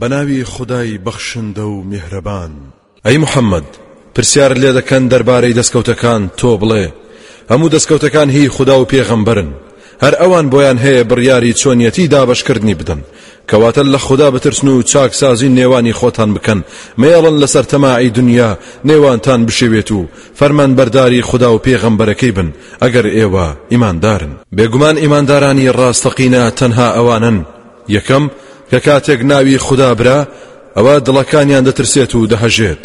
بەناوی خودای بەخشندە و میهرەبان. ئەی محەمەد، پرسیارت لێ دەکەن دەربارەی دەسکەوتەکان، تۆ بڵێ، هەموو دەسکەوتەکان هی خودا و پێغەمبەرن، هەر ئەوان بۆیان هەیە بڕیاری چۆنیەتی دابەشکردنی بدەن، کەواتە لە خودا بترسن و چاکسازی نێوانی خۆتان بکەن، مەیەڵن لەسەر تەماعی دونیا نێوانتان بشێوێت و فەرمانبەرداری خودا و پێغەمبەرەکەی بن ئەگەر ئێوە ئیماندارن. بێگومان ئیماندارانی ڕاستەقینە تەنها ئەوانەن. یەکەم، کە کاتێک ناوی خودا برا، ئەوا دڵەکانیان دەترسێت و دەهەژێت.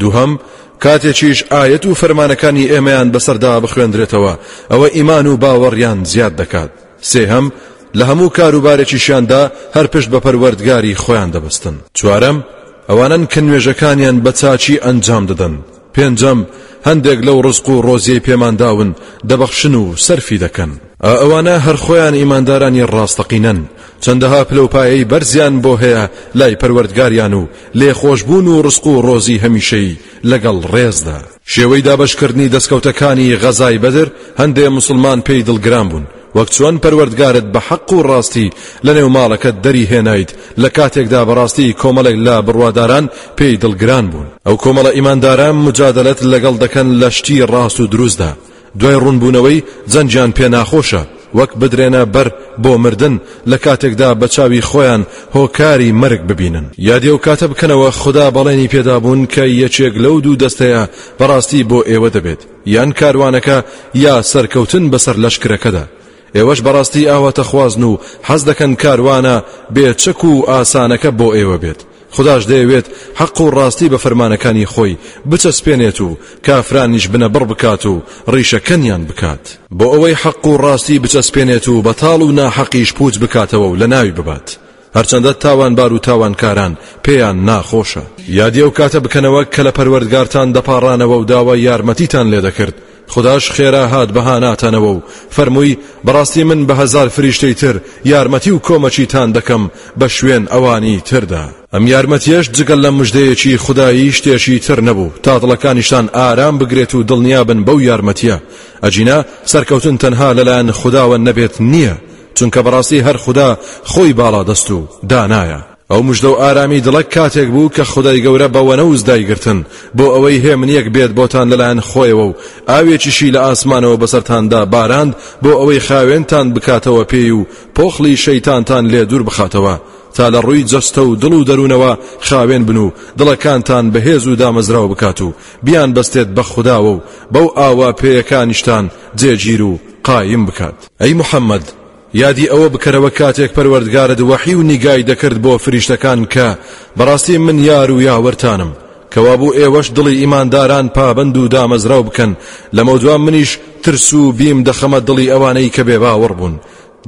دووهەم، کاتێکیش ئایەت و فەرمانەکانی ئێمەیان بەسەردا بخوێندرێتەوە، ئەوە ئیمان و باوەڕیان زیاد دەکات. سێهەم، لە هەموو کاروبارێکیشیاندا هەر پشت بە پەروەردگاری خۆیان دەبەستن. چوارەم، ئەوانەن کە نوێژەکانیان بە چاکی ئەنجام دەدەن. پێنجەم، هەندێک لەو ڕزق و ڕۆزیەی پێمان داون دەبەخشن و سەرفی دەکەن. ئا ئەوانە هەر خۆیان ئیماندارانی ڕاستەقینەن، چەندەها پلە و پایەی بەرزیان بۆ هەیە لای پەروەردگاریان و لێخۆشبوون و ڕزق و ڕۆزی هەمیشەیی لەگەڵ ڕێزدا. شێوەی دابەشکردنی دەستکەوتەکانی غەزای بەدر هەندێ موسڵمان پێی دڵگران بوون، وەک چۆن پەروەردگارت بە حەق و ڕاستی لەنێو ماڵەکەت دەری هێنایت لە کاتێکدا بەڕاستی کۆمەڵێک لە بڕواداران پێی دڵگران بوون ئەو کۆمەڵە ئیماندارە مجادلەت لەگەڵ دەکەن لە شتی ڕاست و دروستدا دوای ڕوونبوونەوەی جەنجیان پێ ناخۆشە وەک بدرێنە بەر بۆ مردن لە کاتێکدا بە چاوی خۆیان هۆکاری مەرگ ببینن یادی ئەو کاتە بکەنەوە خدا بەڵێنی پێدابوون کە یەکێک لەو دوو دەستەیە بەڕاستی بۆ ئێوە دەبێت یان کاروانەکە یا سەرکەوتن بەسەر لەشکرەکەدا ئێوەش بەڕاستی ئاواتەخوازن و حەز دەکەن کاروانە بێ چەک و ئاسانەکە بۆ ئێوە بێت خداش دەیەوێت حەق و ڕاستی بە فەرمانەکانی خۆی بچەسپێنێت و کافرانیش بنە بڕ بکات و ڕیشەکەنیان بکات بۆ ئەوەی حەق و ڕاستی بچەسپێنێت و بەتاڵ و ناحەقیش پوچ بکاتەوە و لە ناوی ببات. هەرچەندە تاوانبار و تاوانکاران پێیان ناخۆشە. یادی ئەو کاتە بکەنەوە کە لە پەروەردگارتان دەپاڕانەوە و داوای یارمەتیتان لێ دەکرد، خوداش خێرا هات بەهاناتانەوە و فەرمووی، بەڕاستی من بە هەزار فریشتەی تر یارمەتی و کۆمەکیتان دەکەم بە شوێن ئەوانی تردا. ئەم یارمەتیەش جگە لە مژدەیەکی خودایی شتێکی تر نەبوو تا دڵەکانیشتان ئارام بگرێت و دڵنیابن بەو یارمەتیە، ئەگینا سەرکەوتن تەنها لەلایەن خوداوە نەبێت نیە، چونکە بەڕاستی هەر خودا خۆی باڵا دەست و دانایە. ئەو مژدە و ئارامی دڵە کاتێک بوو کە خودای گەورە بە وەنەوز دایگرتن بۆ ئەوەی هێمنیەک بێت بۆتان لەلایەن خۆیەوە و ئاوێکیشی لە ئاسمانەوە بەسەرتاندا باراند بۆ ئەوەی خاوێنتان بکاتەوە پێی و پۆخڵی شەیتانتان لێ دوور بخاتەوە تا لە ڕووی جەستە و دڵ و دەروونەوە خاوێن بن و دڵەکانتان بەهێز و دامەزراو بکات و بیان بەستێت بە خوداوە و بەو ئاوە پێیەکانیشتان جێگیر و قایم بکات. ئەی محمد یادی ئەوە بکەرەوە کاتێک پەروەردگارت وەحی و نیگای دەکرد بۆ فریشتەکان کە بەڕاستی من یار و یاوەرتانم، کەوابوو ئێوەش دڵی ئیمانداران پابەند و دامەزراو بکەن، لەمەودوا منیش ترس و بیم دەخەمە دڵی ئەوانەی کە بێباوەڕ بوون،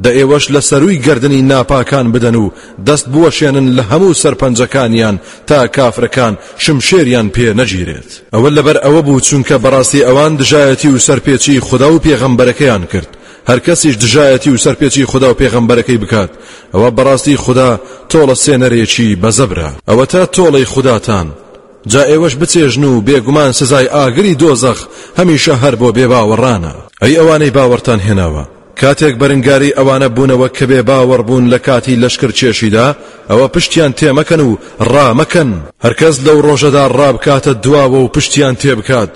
دە ئێوەش لە سەرووی گەردنی ناپاکان بدەن و دەست بوەشێنن لە هەموو سەرپەنجەکانیان تا کافرەکان شمشێریان پێ نەگیرێت، ئەوە لەبەر ئەوە بوو چونکە بەڕاستی ئەوان دژایەتی و سەرپێچی خودا و پێغەمبەرەکەیان کرد، هەر کەسیش دژایەتی و سەرپێچی خودا و پێغەمبەرەکەی بکات ئەوە بەڕاستی خودا تۆڵە سێنەرێکی بە زەبرە. ئەوەتا تۆڵەی خوداتان جا ئێوەش بچێژن و بێگومان سزای ئاگری دۆزەخ هەمیشە هەر بۆ بێباوەڕانە. ئەی ئەوانەی باوەڕتان هێناوە کاتێک بەرنگاری ئەوانە بوونەوە کە بێ باوەڕ بوون لە کاتی لەشکرکێشیدا، ئەوە پشتیان تێ مەکەن و ڕا مەکەن. هەر کەس لەو ڕۆژەدا ڕا بکاتە دواوە و پشتیان تێ بکات،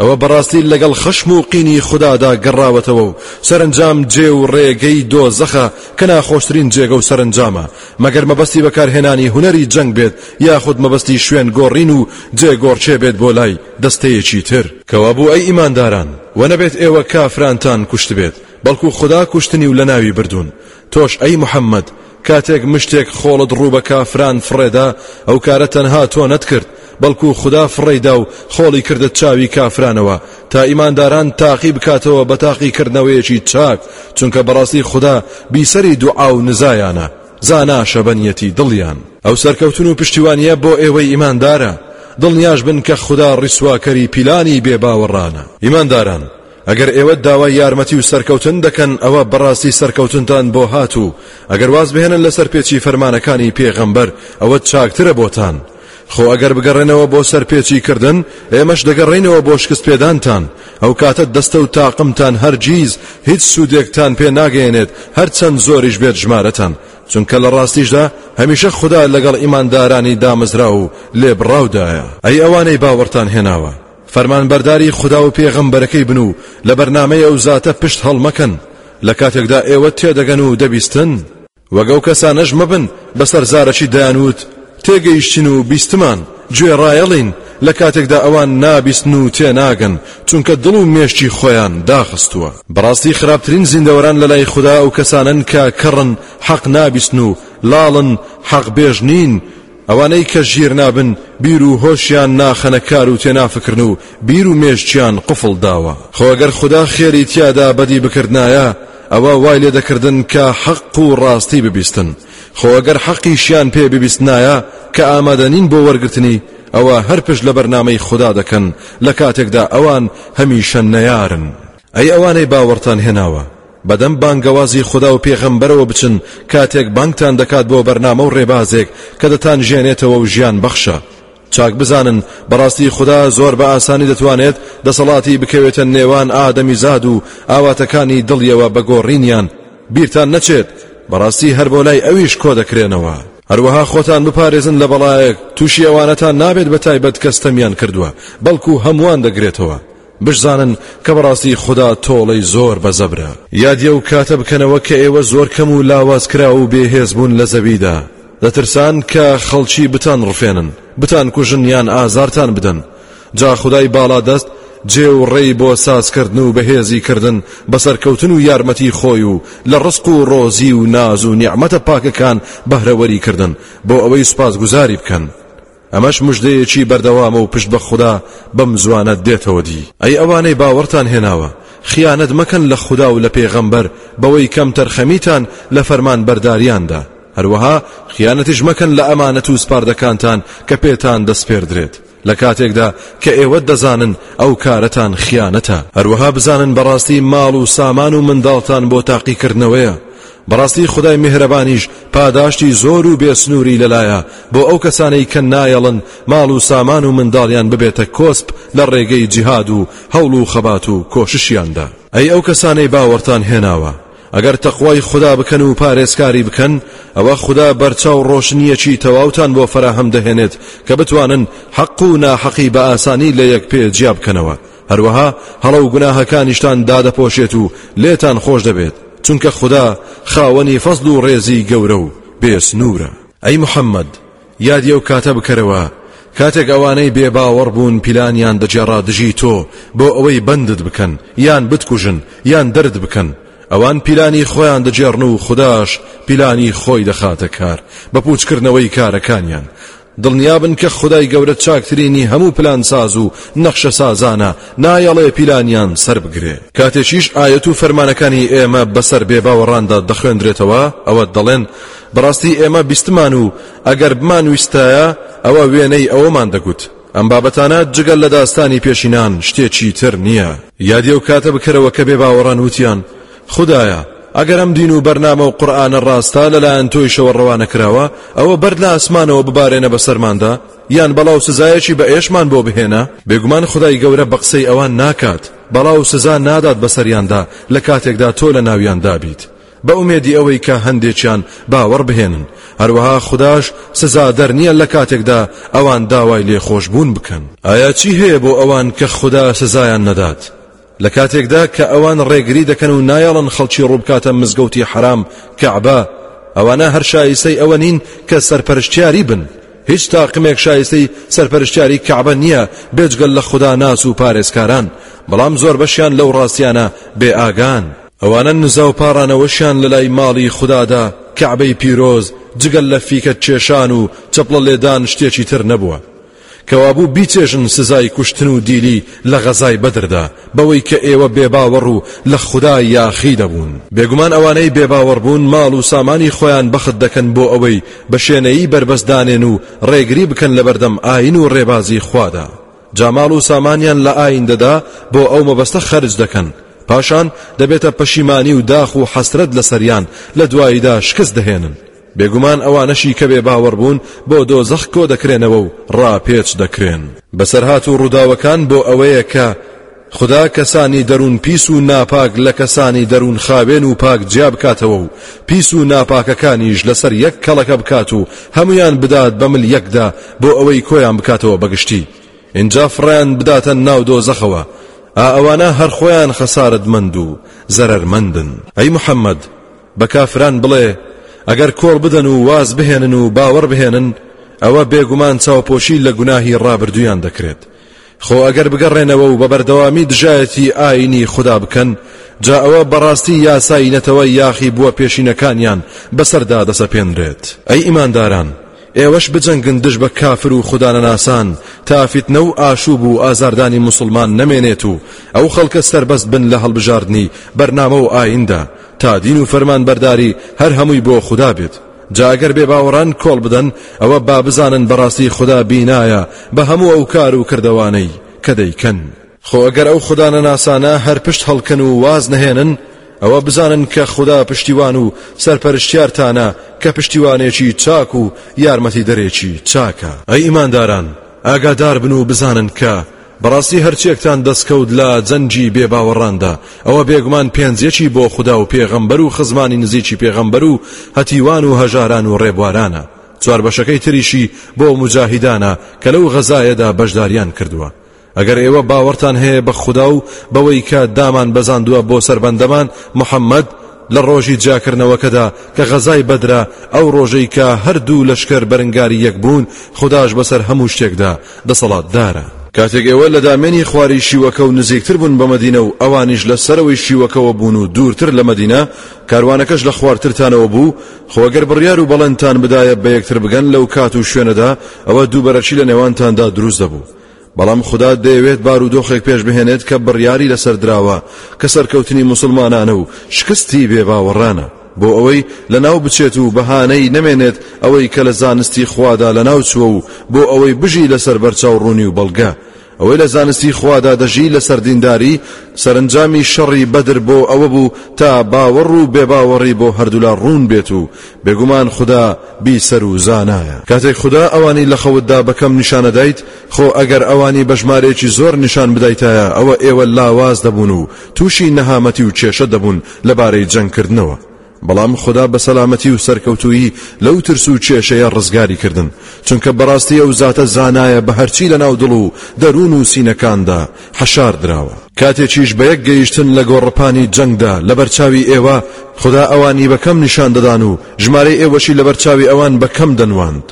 ئەوە بەڕاستی لەگەڵ خەشم و قینی خودادا گەڕاوەتەوە و سەرەنجام جێ و ڕێگەی دۆزەخە کە ناخۆشترین جێگە و سەرەنجامە، مەگەر مەبەستی بەکارهێنانی هونەری جەنگ بێت یاخود مەبەستی شوێن گۆڕین و جێگۆڕکێ بێت بۆ لای دەستەیەکی تر. کەوابوو ئەی ئیمانداران وە نەبێت ئێوە کافرانتان کوشتبێت بەڵکو خودا کوشتنی و لەناوی بردوون، تۆش ئەی محمد کاتێک مشتێک خۆڵت ڕوو بە کافران فڕێدا ئەو کارە تەنها تۆ نەتکرد بەڵکو خودا فڕێیدا و خۆڵی کردە چاوی کافرانەوە تا ئیمانداران تاقی بکاتەوە بە تاقیکردنەوەیەکی چاک چونکە بەڕاستی خودا بیسەری دوعا و نزایانە. زانا شەبەنیەتی دڵیان. ئەو سەرکەوتن و پشتیوانیە بۆ ئێوەی ئیماندارە، دڵنیاش بن کە خودا ڕیسواکەری پیلانی بێ باوەڕانە. ئیمانداران، ئەگەر ئێوە داوای یارمەتی و سەرکەوتن دەکەن ئەوە بەڕاستی سەرکەوتنتان بۆ هات و ئەگەر وازبهێنن لە سەرپێچی فەرمانەکانی پێغەمبەر ئەوە چاکترە بۆتان، خۆ ئەگەر بگەڕێنەوە بۆ سەرپێچی کردن ئێمەش دەگەڕێینەوە بۆ شکست پێدانتان ئەو کاتە دەستە و تاقمتان هەرگیز هیچ سوودێکتان پێ ناگەیەنێت هەرچەند زۆریش بێت ژمارەتان چونکە لە ڕاستیشدا هەمیشە خوددا لەگەڵ ئیماندارانی دامەزراو و لێبڕاودایە ئەی ئەوانەی باوەڕتان هێناوە فەرمانبەرداری خوددا و پێغەمبەرەکەی بن و لە بەرنامەی ئەو زاتە پشت هەڵمەکەن لە کاتێکدا ئێوە تێدەگەن و دەبیستن وەک ئەو کەسانەش مەبن بەسەر زارەکی دەیانوت تێگەیشتین و بیستمان، گوێڕایەڵین، لە کاتێکدا ئەوان نابیستن و تێناگەن، چونکە دڵ و مێشکی خۆیان داخستووە. بەڕاستی خراپترین زیندەوەران لەلای خودا ئەو کەسانەن کە کەڕن، حەق نابیستن و لاڵن، حەقبێژ نین، ئەوانەی کە ژیر نابن بیر و هۆشیان ناخەنە کار و تێنافکرن و بیر و مێشکیان قفڵ داوە خۆ گەر خودا خێری تیادا بەدی بکردنایە ئەوە وای لێ دەکردن کە حەق و ڕاستی ببیستن خۆ گەر حەقیشیان پێ ببیستنایە کە ئامادەنین بۆ وەرگرتنی ئەوە هەر پشت لە بەرنامەی خودا دەکەن لە کاتێکدا ئەوان هەمیشە نەیارن. ئەی ئەوانەی باوەڕتان هێناوە، بەدەم بانگەوازی خودا و پێغەمبەرەوە بچن کاتێک بانگتان دەکات بۆ بەرنامە و ڕێبازێک کە دەتانژێنێتەوە و ژیان بەخشە، چاک بزانن بەڕاستی خودا زۆر بە ئاسانی دەتوانێت دەسەڵاتی بکەوێتە نێوان ئادەمیزاد و ئاواتەکانی دڵیەوە بە گۆڕینیان، بیرتان نەچێت بەڕاستی هەر بۆ لای ئەویش کۆدەکرێنەوە. هەروەها خۆتان بپارێزن لە بەڵایەک تووشی ئەوانەتان نابێت بەتایبەت کە ستەمیان کردووە، بەڵکو هەمووان دەگرێتەوە. بشزانن کە بەڕاستی خودا تۆڵەی زۆر بە زەبرە. یادی ئەو کاتە بکەنەوە کە ئێوە زۆر کەم و لاوازکراو و بێ هێز بوون لە زەویدا، دەترسان کە خەڵکی بتانڕفێنن، بتانکوژن یان ئازارتان بدەن، جا خودای باڵادەست جێ و ڕێی بۆ سازکردن و بەهێزی کردن بە سەرکەوتن و یارمەتی خۆی و لە ڕزق و ڕۆزی و ناز و نیعمەتە پاکەکان بەهرەوەری کردن بۆ ئەوەی سوپاسگوزاری بکەن. ئەمەش مژدەیەکی بەردەوامە و پشت بە خودا بەم زوانە دێتەوە دی، ئەی ئەوانەی باوەڕتان هێناوە، خیانەت مەکەن لە خودا و لە پێغەمبەر بەوەی کەمتەرخەمیتان لە فەرمانبەرداریاندا، هەروەها خیانەتیش مەکەن لە ئەمانەت و سپاردەکانتان کە پێتان دەسپێردرێت، لە کاتێکدا کە ئێوە دەزانن ئەو کارەتان خیانەتە. هەروەها بزانن بەڕاستی ماڵ و سامان و منداڵتان بۆ تاقیکردنەوەیە، بەڕاستی خودای میهرەبانیش پاداشتی زۆر و بێ سنووری لەلایە بۆ ئەو کەسانەی کە نایەڵن ماڵ و سامان و منداڵیان ببێتە کۆسپ لە ڕێگەی جیهاد و هەوڵ و خەبات و کۆششیاندا. ئەی ئەو کەسانەی باوەڕتان هێناوە، ئەگەر تەقوای خودا بکەن و پارێزکاری بکەن، ئەوە خودا بەرچاو ڕۆشنییەکی تەواوتان بۆ فەراهەم دەهێنێت کە بتوانن حەق و ناحەقی بە ئاسانی لەیەک پێ جیا بکەنەوە. هەروەها هەڵە و گوناهەکانیشتان دادەپۆشێت و لێتان خۆش دەبێت، چونکە خودا خاوەنی فەزڵ و ڕێزی گەورە و بێ سنوورە. ئەی محەممەد، یادی ئەو کاتە بکەرەوە، کاتێک ئەوانەی بێ باوەڕ بوون پیلانیان دەگێڕا دژی تۆ بۆ ئەوەی بەندت بکەن، یان بتکوژن، یان دەرت بکەن، ئەوان پیلانی خۆیان دەگێڕن و خوداش پیلانی خۆی دەخاتە کار بە پووچکردنەوەی کارەکانیان، دڵنیابن کە خودای گەورە چاکترینی هەموو پلانساز و نەخشەسازانە، نایەڵێ پیلانیان سەربگرێ. کاتێکیش ئایەت و فەرمانەکانی ئێمە بەسەر بێباوەڕاندا دەخوێندرێتەوە، ئەوە دەڵێن، بەڕاستی ئێمە بیستمان و ئەگەر بمانویستایە ئەوە وێنەی ئەوەمان دەگوت. ئەم بابەتانە جگە لە داستانی پێشینان شتێکی تر نییە. یادی ئەو کاتە بکەرەوە کە بێباوەڕان وتیان، خودایە ئەگەر ئەم دین و بەرنامە و قورآانە ڕاستە لەلایەن تۆیشەوە ڕەوانەکراوە ئەوە بەر لە ئاسمانەوە ببارێنە بەسەرماندا یان بەڵاو سزایەکی بە ئێشمان بۆ بهێنە بێگومان خدای گەورە بە قسەی ئەوان ناکات بەڵاو سزا نادات بەسەریاندا لە کاتێکدا تۆ لە ناویان دابیت بە ئومێدی ئەوەی کە هەندێکیان باوەڕ بهێنن هەروەها خودداش سزا دەرنیە لە کاتێکدا ئەوان داوای لێخۆشببوون بکەن ئایا چی هەیە بۆ ئەوان کە خوددا سزایان نەدات لە کاتێکدا کە ئەوان ڕێگری دەکەن و نایەڵن خەڵکی ڕووبکاتە مزگەوتی حرام کەعبە ئەوانە هەر شایستەی ئەوە نین کە سەرپەرشتیاری بن هیچ تاقمێک شایستەی سەرپەرشتیاری کەعبە نییە بێجگەل لە خوددا ناس و پارێزکاران بەڵام زۆر بەشیان لەو ڕاستیانە بێ ئاگان ئەوانە نزا و پاڕانەوەشیان لە لای ماڵی خوددادا کەعبەی پیرۆز جگەل لە فیکە کێشان و چەپڵە لێدان شتێکی تر نەبووە کەوابوو بیچێژن سزای کوشتن و دیلی لە غەزای بەدردا، بەوەی کە ئێوە بێباوەڕ و لە خودا یاخی دەبوون. بێگومان ئەوانەی بێباوەڕبوون ماڵ و سامانی خۆیان بەخت دەکەن بۆ ئەوەی بە شێنەیی بەربەست دانێن و ڕێگری بکەن لەبەردەم ئایین و ڕێبازی خوادا، جا ماڵ و سامانیان لە ئایندەدا بۆ ئەو مەبەستە خەرج دەکەن، پاشان دەبێتە پەشیمانی و داخ و حەسرەت لەسەریان، لە دواییدا شکست دەهێنن. بێگومان ئەوانەشی کە بێباوەڕ بوون بۆ دۆزەخ کۆدەکرێنەوە و ڕاپێچ دەکرێن. بەسەرهات و ڕووداوەکان بۆ ئەوەیە کە خودا کەسانی دەروون پیس و ناپاک لە کەسانی دەروون خاوێن و پاک جیا بکاتەوە و پیس و ناپاکەکانیش لەسەر یەک کەڵەکە بکات و هەموویان بدات بە مل یەکدا بۆ ئەوەی کۆیان بکاتەوە بە گشتی ئینجا فڕێیان بداتە ناو دۆزەخەوە ئا ئەوانە هەر خۆیان خەسارەتمەند و زەرەرمەندن ئەی محەممەد بە کافران بڵێ، ئەگەر کۆڵ بدەن و واز بهێنن و باوەڕ بهێنن، ئەوە بێگومان چاوپۆشی لە گوناهی ڕابردوویان دەکرێت. خۆ ئەگەر بگەڕێنەوە و بە بەردەوامی دژایەتی ئایینی خودا بکەن، جا ئەوە بەڕاستی یاسای نەتەوە یاخی بووە پێشینەکانیان بەسەردا دەسەپێنرێت. ئەی ئیمانداران! ئێوەش بجەنگن دژ بە کافر و خودانەناسان تا فیتنە و ئاشووب و ئازاردانی موسڵمان نەمێنێت و ئەو خەڵکە سەربەست بن لە هەڵبژاردنی بەرنامە و ئاییندا تا دین و فەرمانبەرداری هەر هەمووی بۆ خودا بێت. جا ئەگەر بێباوەڕان کۆڵ بدەن ئەوە با بزانن بەڕاستی خودا بینایە بە هەموو ئەو کار و کردەوانەی کە دەیکەن. خۆ ئەگەر ئەو خودا نەناسانە هەر پشت هەڵکەن و واز نەهێنن ئەوە بزانن کە خودا پشتیوان و سەرپەرشتیارتانە کە پشتیوانێکی چاک و یارمەتی دەرێکی چاکە ئەی ئیمانداران ئاگادار بن و بزانن کە بەڕاستی هەرچێکتان دەستکەوت لە جەنگی بێ باوەڕاندا ئەوە بێگومان پێنجێکی بۆ خودا و پێغەمبەر و خزمانی نزیکی پێغەمبەر و هەتیوان و هەژاران و ڕێبوارانە چوار بەشەکەی تریشی بۆ مجاهیدانە کە لەو غەزایەدا بەشداریان کردووە ئەگەر ئێوە باوەڕتان هەیە بە خودا و بەوەی کە دامان بەزاندووە بۆ سەر بەندەمان، محەممەد، لە ڕۆژی جیاکردنەوەکەدا کە غەزای بەدرە، ئەو ڕۆژەی کە هەردوو لەشکر بەرنگاری یەک بوون، خوداش بەسەر هەموو شتێکدا دەسەڵاتدارە. کاتێک ئێوە لە دامێنی خواری شیوەکە و نزیکتر بوون بە مەدینە و ئەوانیش لە سەرەوەی شیوەکەوە بوون و دوورتر لە مەدینە، کاروانەکەش لە خوارترتانەوە بوو، خۆ گەر بڕیار و بەڵێنتان بدایە بە یەکتر بگەن لەو کات و شوێنەدا، ئەوە دووبەرەکی لە نێوانتاندا دروست دەبوو. بەڵام خودا دەیەوێت بارودۆخێک پێشبهێنێت کە بڕیاری لەسەر دراوە کە سەرکەوتنی موسڵمانانە و شکستی بێباوەڕانە بۆ ئەوەی لەناو بچێت و بەهانەی نەمێنێت ئەوەی کە لە زانستی خوادا لەناو چووە و بۆ ئەوەی بژی لەسەر بەرچاو ڕوونی و بەڵگە ئەوەی لە زانستی خوادا دەژی لە سەردینداری سەرنجامی شەڕی بەدر بۆ ئەوە بوو تا باوەڕ و بێباوەڕی بۆ هەردوولا ڕوون بێت و بێگومان خودا بی سەر و زانایە. کاتێک خودا ئەوانی لەخەوتدا بەکەم نیشانەدایت خۆ ئەگەر ئەوانی بەژمارەیەکی زۆر نیشان بدایتایە ئەوە ئێوە لاواز دەبوون و توشی نەهامەتی و کێشە دەبوون لەبارەی جەنگ کردنەوە بەڵام خودا بەسەلامەتی و سەرکەوتوویی لەو ترس و کێشەیە ڕزگاری کردن چونکە بەڕاستی ئەو زاتە زانایە بەهەرچی لەناو دڵ و دەروون و سینەکاندا حەشار دراوە. کاتێکیش بە یەک گەیشتن لە گۆڕەپانی جەنگدا لە بەرچاوی ئێوە، خودا ئەوانی بە کەم نیشان دەدان و ژمارەی ئێوەشی لە بەرچاوی ئەوان بە کەم دەنواند.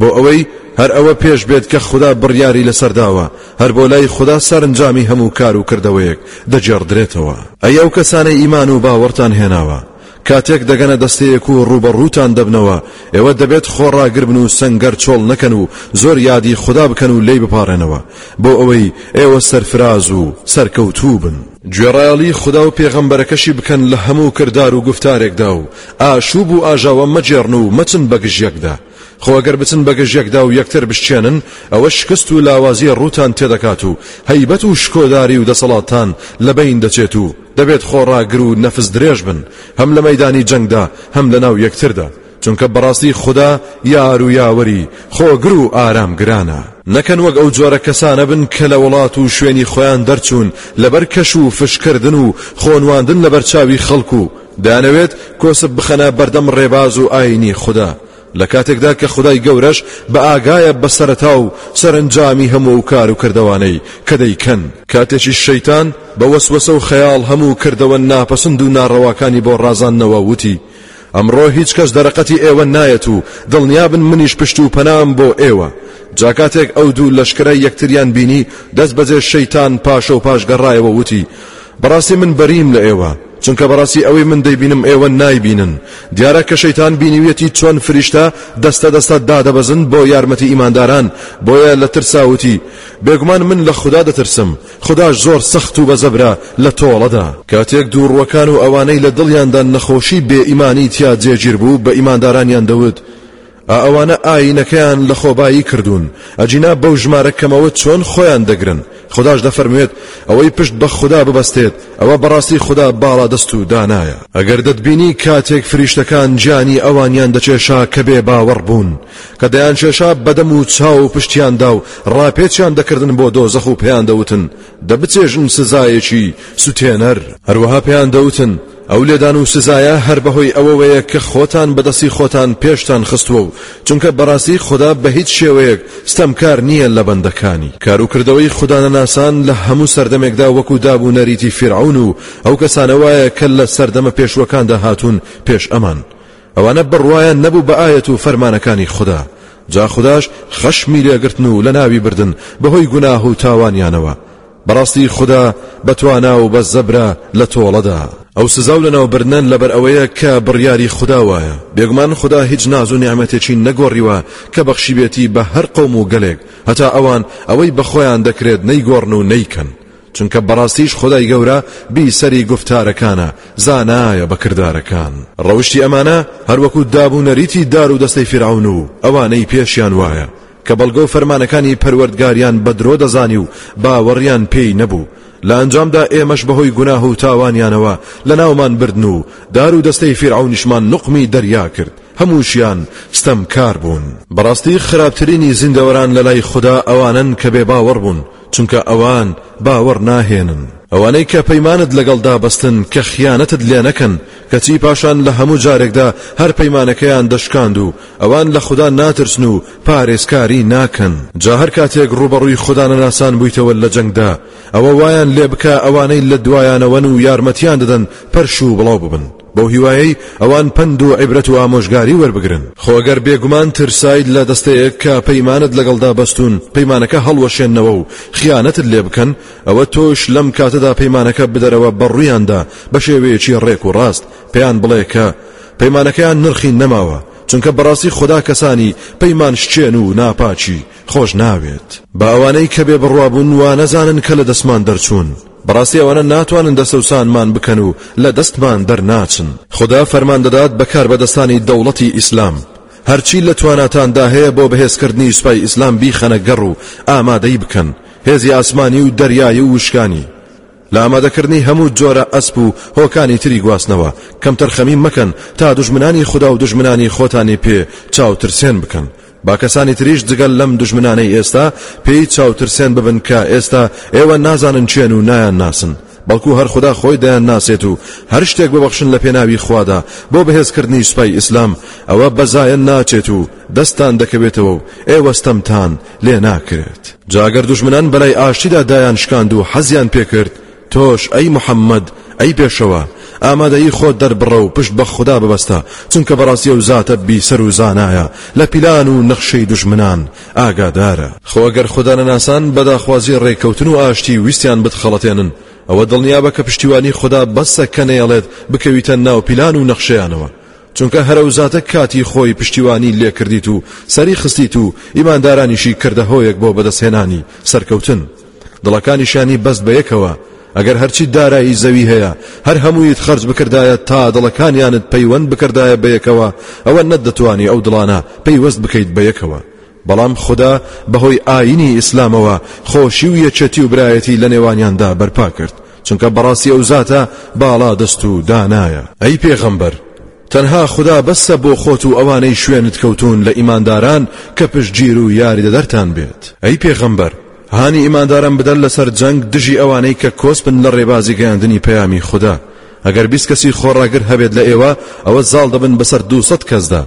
بۆ ئەوەی هەر ئەوە پێش بێت کە خودا بڕیاری لە سەر داوە، هەر بۆ لای خودا سەرنجامی هەموو کار و کردەوەیەک دەگێڕدرێتەوە. ئەی ئەو کەسانەی ئیمان و باوەڕتان هێناوە! کاتێک دەگەنە دەستەیەک و ڕووبەڕووتان دەبنەوە، ئێوە دەبێت خۆڕاگربن و سەنگەر چۆڵ نەکەن و زۆر یادی خودا بکەن و لێی بپاڕێنەوە، بۆ ئەوەی ئێوە سەرفراز و سەرکەوتوو بن. گوێڕایەڵی خودا و پێغەمبەرەکەشی بکەن لە هەموو کردار و گوفتارێکدا و ئاشووب و ئاژاوە مەگێڕن و مەچن بە گژیەکدا. خۆ ئەگەر بچن بە گژ یەکدا و یەکتر بشکێنن ئەوە شکست و لاوازی ڕووتان تێدەکات و هەیبەت و شکۆداری و دەسەڵاتتان لە بەین دەچێت و دەبێت خۆڕاگر و نەفس درێژ بن هەم لە مەدانی جەنگدا هەم لە ناو یەکتردا چونکە بەڕاستی خوددا یار و یاوەری خۆگر و ئارام گرانە نەکەن وەک ئەو جۆرە کەسانە بن کە لە وڵات و شوێنی خۆیان دەرچوون لەبەر کەش و فشکردن و خۆنواندن لەبەر چاوی خەڵک و دەیانەوێت کۆسپ بخەنە بەردەم ڕێباز و ئایینی خودا، لە کاتێکدا کە خودای گەورەش بە ئاگایە بە سەرەتا و سەرەنجامی هەموو ئەو کار و کردەوانەی کە دەیکەن، کاتێکیش شەیتان بە وەسوەسە و خەیاڵ هەموو کردەوە ناپەسند و ناڕەواکانی بۆ ڕازاندنەوە وتی، ئەمڕۆ هیچ کەس دەرەقەتی ئێوە نایەت و دڵنیابن منیش پشت و پەنام بۆ ئێوە، جا کاتێک ئەو دوو لەشکرە یەکتریان بینی دەستبەجێ شەیتان پاشەوپاش گەڕایەوە وتی، بەڕاستی من بەریم لە ئێوە. چونکە بەڕاستی ئەوەی من دەیبینم ئێوە نایبینن، دیارە کە شەیتان بینیویەتی چۆن فریشتە دەستە دەستە دادەبەزن بۆ یارمەتی ئیمانداران، بۆیە لە ترسا وتی، بێگومان من لە خودا دەترسم، خوداش زۆر سەخت و بەزەبرە لە تۆڵەدا. کاتێک دووڕووەکان و ئەوانەی لە دڵیاندا نەخۆشی بێ ئیمانی تیا جێگیر بوو بە ئیماندارانیان دەوت، ئا ئەوانە ئاینەکەیان لە خۆبایی کردوون ئەجینا بەو ژمارە کەمەوە چۆن خۆیان دەگرن خداش دەفەرموێت ئەوەی پشت بە خدا ببەستێت ئەوە بەڕاستی خدا باڵا دەست و دانایە ئەگەر دەتبینی کاتێک فریشتەکان جانی ئەوانیان دەچێشا کە بێ باوەڕ بوون کە دەیان چێشا بەدەم و چاو و پشتیاندا و ڕاپێچیان دەکردن بۆ دۆزەخ و پێیان دەوتن دەبچێژن سزایەکی سوتێنەر هەروەها پێیان دەوتن ئەو لێدان و سزایە هەر بەهۆی ئەوەوەیە کە خۆتان بەدەستی خۆتان پێشتان خستووە و چونکە بەڕاستی خودا بەهیچ شێوەیەک ستەمکار نییە لە بەندەکانی. کاروکردەوەی خودانەناسان لە هەموو سەردەمێکدا وەکو داب و نەریتی فیرعەون و ئەو کەسانە وایە کە لە سەردەمە پێشووەکاندا هاتوون پێش ئەمان. ئەوانە بڕوایان نەبوو بە ئایەت و فەرمانەکانی خودا، جا خوداش خەشمی لێگرتن و لەناوی بردن بەهۆی گوناه و تاوانیانەوە، بەڕاستی خودا بە توانا و بە زەبرە لە تۆڵەدا. ئەو سزا و لەناوبردنە لەبەر ئەوەیە کە بڕیاری خودا وایە. بێگومان خودا هیچ ناز و نیعمەتێکی نەگۆڕیوە کە بەخشیبێتی بە هەر قەوم و گەلێک، هەتا ئەوان ئەوەی بە خۆیان دەکرێت نەیگۆڕن و نەیکەن. چونکە بەڕاستیش خودای گەورە بیسەری گوفتارەکانە، زانایە بە کردارەکان. ڕەوشتی ئەمانە هەروەکو داب و نەریتی دار و دەستەی فیرعەون و ئەوانەی پێشیان وایە. کە بەڵگە و فەرمانەکانی پەروەردگاریان بە درۆ دەزانی و باوەڕیان پێی نەبوو لە ئەنجامدا ئێمەش بەهۆی گوناه و تاوانیانەوە لە ناومان بردن و دار و دەستەی فیرعەونیشمان نوقمی دەریا کرد هەمووشیان ستەمکار بوون بەڕاستی خراپترینی زیندەوەران لەلای خودا ئەوانەن کە بێباوەڕ بوون چونکە ئەوان باوەڕ ناهێنن. ئەوانەی کە پەیمانت لەگەڵدا بەستن کە خیانەتت لێ نەکەن، کەچی پاشان لە هەموو جارێکدا هەر پەیمانەکەیان دەشکاند و ئەوان لە خودا ناترسن و پارێزکاری ناکەن. جا هەر کاتێک ڕووبەڕووی خودانەناسان بوویتەوە لە جەنگدا، ئەوە وایان لێ بکە ئەوانەی لە دوایانەوەن و یارمەتیان دەدەن پەرش و بڵاو ببن. بەو هیوایەی ئەوان پەند و عیبرەت و ئامۆژگاری وەربگرن. خۆ گەر بێگومان ترسایت لە دەستەیەک کە پەیمانت لەگەڵدا بەستوون پەیمانەکە هەڵوەشێننەوە و خیانەتت لێ بکەن، ئەوە تۆش لەم کاتەدا پەیمانەکە بدەرەوە بە ڕوویاندا بە شێوەیەکی ڕێک و ڕاست، پێیان بڵێ کە پەیمانەکەیان نرخی نەماوە، چونکە بەڕاستی خودا کەسانی پەیمانشکێن و ناپاکی خۆش ناوێت. با ئەوانەی کە بێ بڕوا بوون وا نەزانن کە لە دەستمان دەرچوون. بەڕاستی ئەوانە ناتوانن دەستەوسانمان بکەن و لە دەستمان دەرناچن. خودا فەرمان دەدات بە کاربەدەستانی دەوڵەتی ئیسلام، هەرچی لە تواناتاندا هەیە بۆ بەهێزکردنی سوپای ئیسلام بیخەنە گەڕ و ئامادەی بکەن، هێزی ئاسمانی و دەریایی و وشکانی، لە ئامادەکردنی هەموو جۆرە ئەسپ و هۆکانی تری گواستنەوە، کەمتەرخەمی مەکەن تا دوژمنانی خودا و دوژمنانی خۆتانی پێ چاوترسێن بکەن، با کەسانی تریش جگە لەم دوژمنانەی ئێستا پێی چاوترسێن ببن کە ئێستا ئێوە نازانن کێن و نایان ناسن بەڵکو هەر خودا خۆی دەیان ناسێت و هەر شتێک ببەخشن لە پێناوی خوادا بۆ بەهێزکردنی سوپای ئیسلام ئەوە بەزایەن ناچێت و دەستان دەکەوێتەوە و ئێوە ستەمتان لێ ناکرێت جاگەر دوژمنان بەلای ئاشتیدا دایان شکاند و حەزیان پێکرد تۆش ئەی محمد ئەی پێشەوا ئامادەیی خۆت دەربڕە و پشت بە خودا ببەستە چونکە بەڕاستی ئەو زاتە بیسەر و زانایە لە پیلان و نەخشەی دوژمنان ئاگادارە. خۆ ئەگەر خودانەناسان بە داخوازی ڕێکەوتن و ئاشتی ویستیان بتخەڵەتێنن ئەوە دڵنیابە کە پشتیوانی خودا بەسە کە نەیەڵێت بکەویتە ناو پیلان و نەخشەیانەوە چونکە هەر ئەو زاتە کاتی خۆی پشتیوانی لێکردیت و سەری خستیت و ئیماندارانیشی کردە هۆیەک بۆ بەدەستهێنانی سەرکەوتن. دڵەکانیشیانی بەست بە یەکەوە، ئەگەر هەرچی دارایی زەوی هەیە هەر هەموویت خەرج بکردایە تا دڵەکانیانت پەیوەند بکردایە بە یەکەوە ئەوە نەتدەتوانی ئەو دڵانە پەیوەست بکەیت بە یەکەوە بەڵام خودا بەهۆی ئاینی ئیسلامەوە خۆشی و یەکێتی و برایەتی لە نێوانیاندا بەرپا کرد چونکە بەڕاستی ئەو زاتە باڵا دەست و دانایە ئەی پێغەمبەر تەنها خودا بەسە بۆ خۆت و ئەوانەی شوێنت کەوتون لە ئیمانداران کە پشتگیر و یاریدەدەرتان بێت ئەی پێغەمبەر هانی ئیمانداران بدەن لەسەر جەنگ دژی ئەوانەی کە کۆسپن لە ڕێبازی گەیاندنی پەیامی خودا، ئەگەر بیست کەسی خۆڕاگر هەبێت لە ئێوە ئەوە زاڵ دەبن بەسەر دوو سەد کەسدا،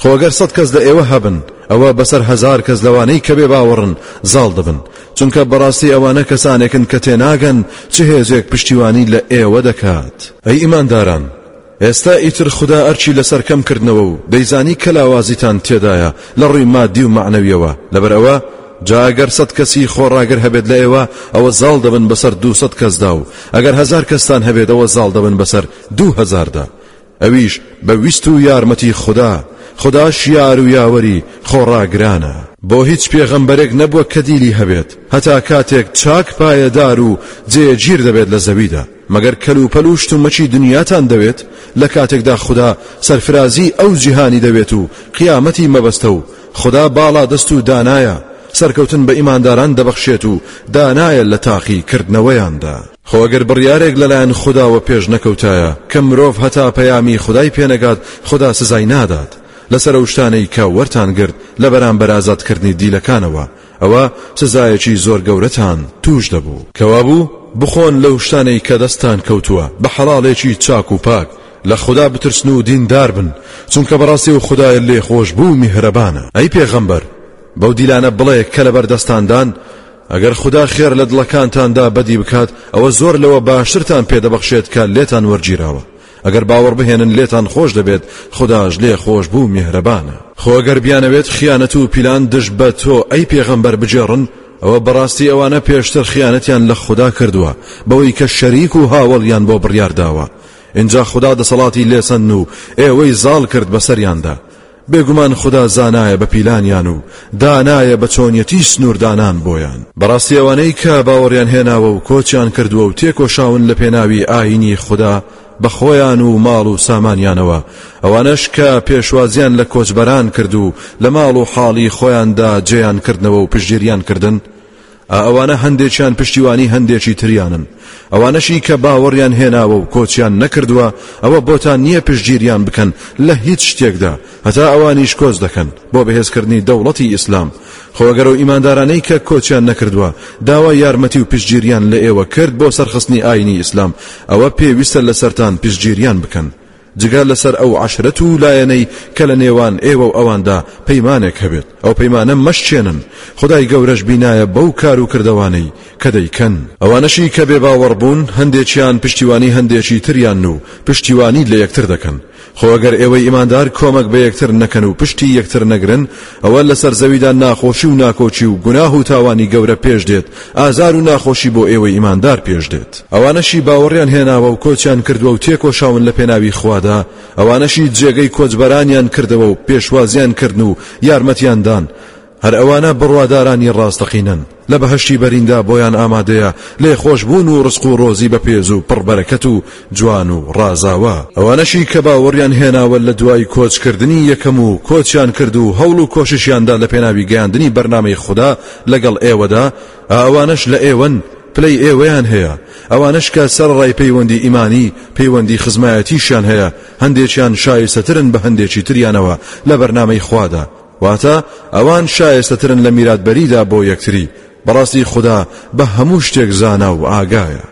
خۆ ئەگەر سەد کەس لە ئێوە هەبن ئەوە بەسەر هەزار کەس لەوانەی کە بێ باوەڕن زاڵ دەبن، چونکە بەڕاستی ئەوانە کەسانێکن کە تێناگەن چ هێزێک پشتیوانی لە ئێوە دەکات. ئەی ئیمانداران! ئێستا ئیتر خودا ئەرکی لەسەر کەم کردنەوە و دەیزانی کە لاوازیتان تێدایە لە ڕووی مادی و مەعنەویەوە، لەبەر ئەوە جا ئەگەر سەد کەسی خۆڕاگر هەبێت لە ئێوە ئەوە زاڵ دەبن بەسەر دوو سەد کەسدا و ئەگەر هەزار کەستان هەبێت ئەوە زاڵ دەبن بەسەر دوو هەزاردا ئەویش بە ویست و یارمەتی خودا، خوداش یار و یاوەری خۆڕاگرانە. بۆ هیچ پێغەمبەرێک نەبووە کە دیلی هەبێت هەتا کاتێک چاک پایەدار و جێگیر دەبێت لە زەویدا. مەگەر کەلوپەل و شتومەکی دنیاتان دەوێت، لە کاتێکدا خودا سەرفرازیی ئەو جیهانی دەوێت و قیامەتی مەبەستە و خودا باڵادەست و دانایە، سەرکەوتن بە ئیمانداران دەبەخشێت و دانایە لە تاقی کردنەوەیاندا. خۆ گەر بڕیارێک لەلایەن خوداوە پێش نەکەوتایە کە مرۆڤ هەتا پەیامی خودای پێ نەگات خودا سزای نادات لەسەر ئەو شتانەی کە وەرتان گرت لە بەرامبەر ئازادکردنی دیلەکانەوە، ئەوا سزایەکی زۆر گەورەتان توش دەبوو. کەوابوو بخۆن لەو شتانەی کە دەستتان کەوتووە بە حەڵاڵێکی چاک و پاک، لە خودا بترسن و دیندار بن، چونکە بەڕاستی ئەو خودایە لێخۆشبوو و میهرەبانە. ئەی پێغەمبەر بەو دیلانە بڵێ کە لەبەر دەستتاندان، ئەگەر خودا خێر لە دڵەکانتاندا بەدی بکات ئەوە زۆر لەوە باشترتان پێ دەبەخشێت کە لێتان وەرگیراوە، ئەگەر باوەڕ بهێنن لێتان خۆش دەبێت خوداش لێ خۆش بوو میهرەبانە. خۆ گەر بیانەوێت خیانەت و پیلان دژ بە تۆ ئەی پێغەمبەر بگێڕن ئەوە بەڕاستی ئەوانە پێشتر خیانەتیان لە خودا کردووە بەوەی کە شەریک و هاوەڵیان بۆ بڕیار داوە ئینجا خودا دەسەڵاتی لێ سەند و ئێوەی زاڵ کرد بەسەریاندا بێگومان خودا زانایە بە پیلانیان و دانایە بە چۆنیەتی سنووردانان بۆیان. بەڕاستی ئەوانەی کە باوەڕیان هێناوە و کۆچیان کردووە و تێکۆشاون لە پێناوی ئایینی خودا بە خۆیان و ماڵ و سامانیانەوە، ئەوانەش کە پێشوازیان لە کۆچبەران کرد و لە ماڵ و حاڵی خۆیاندا جێیان کردنەوە و پشتگیریان کردن، ئا ئەوانە هەندێکیان پشتیوانی هەندێکی تریانن ئەوانەشی کە باوەڕیان هێناوە و کۆچیان نەکردووە ئەوە بۆتان نییە پشتگیریان بکەن لە هیچ شتێکدا هەتا ئەوانیش کۆچ دەکەن بۆ بەهێزکردنی دەوڵەتی ئیسلام خۆگەرەو ئیماندارانەی کە کۆچیان نەکردووە داوا یارمەتی و پشتگیریان لە ئێوە کرد بۆ سەرخستنی ئاینی ئیسلام ئەوە پێویستە لەسەرتان پشتگیریان بکەن جگە لەسەر ئەو عەشرەت و لایەنەی کە لە نێوان ئێوە و ئەواندا پەیمانێک هەبێت ئەو پەیمانە مەشکێنن خودای گەورەش بینایە بەو کار و کردەوانەی کە دەیکەن ئەوانەشی کە بێ باوەڕ بوون هەندێکیان پشتیوانی هەندێکی تریان و پشتیوانی لە یەکتر دەکەن خۆ ئەگەر ئێوەی ئیماندار کۆمەک بە یەکتر نەکەن و پشتی یەکتر نەگرن ئەوە لەسەر زەویدا ناخۆشی و ناکۆکی و گوناه و تاوانی گەورە پێش دێت، ئازار و ناخۆشی بۆ ئێوەی ئیماندار پێش دێت. ئەوانەشی باوەڕیان هێناوە و کۆچیان کردوە و تێکۆشاون لە پێناوی خوادا، ئەوانەشی جێگەی کۆچبەرانیان کردەوە و پێشوازیان کردن و یارمەتیان دان، هەر ئەوانە بڕوادارانی ڕاستەقینەن. لە بەهەشتی بەریندا بۆیان ئامادەیە، لێ خۆش بوون و ڕزق و ڕۆزی بە پێز و پڕ بەرەکەت و جوان و ڕازاوە. ئەوانەشی کە باوەڕیان هێناوە لە دوای کۆچ کردنی یەکەم و کۆچیان کرد و هەوڵ و کۆششیان دا لە پێناوی گەیاندنی بەرنامەی خودا لە گەڵ ئێوەدا، ئا ئەوانەش لە ئێوەن، پلەی ئێوەیان هەیە، ئەوانەش کە سەرەڕای پەیوەندی ئیمانی، پەیوەندی خزمایەتیشیان هەیە، هەندێکیان شایستەترن بە هەندێکی تریانەوە لە بەرنامەی خوادا، واتە، ئەوان شایستەترن لە میراتبەریدا بۆ یەکتری، بەڕاستی خودا بە هەموو شتێک زانا و ئاگایە.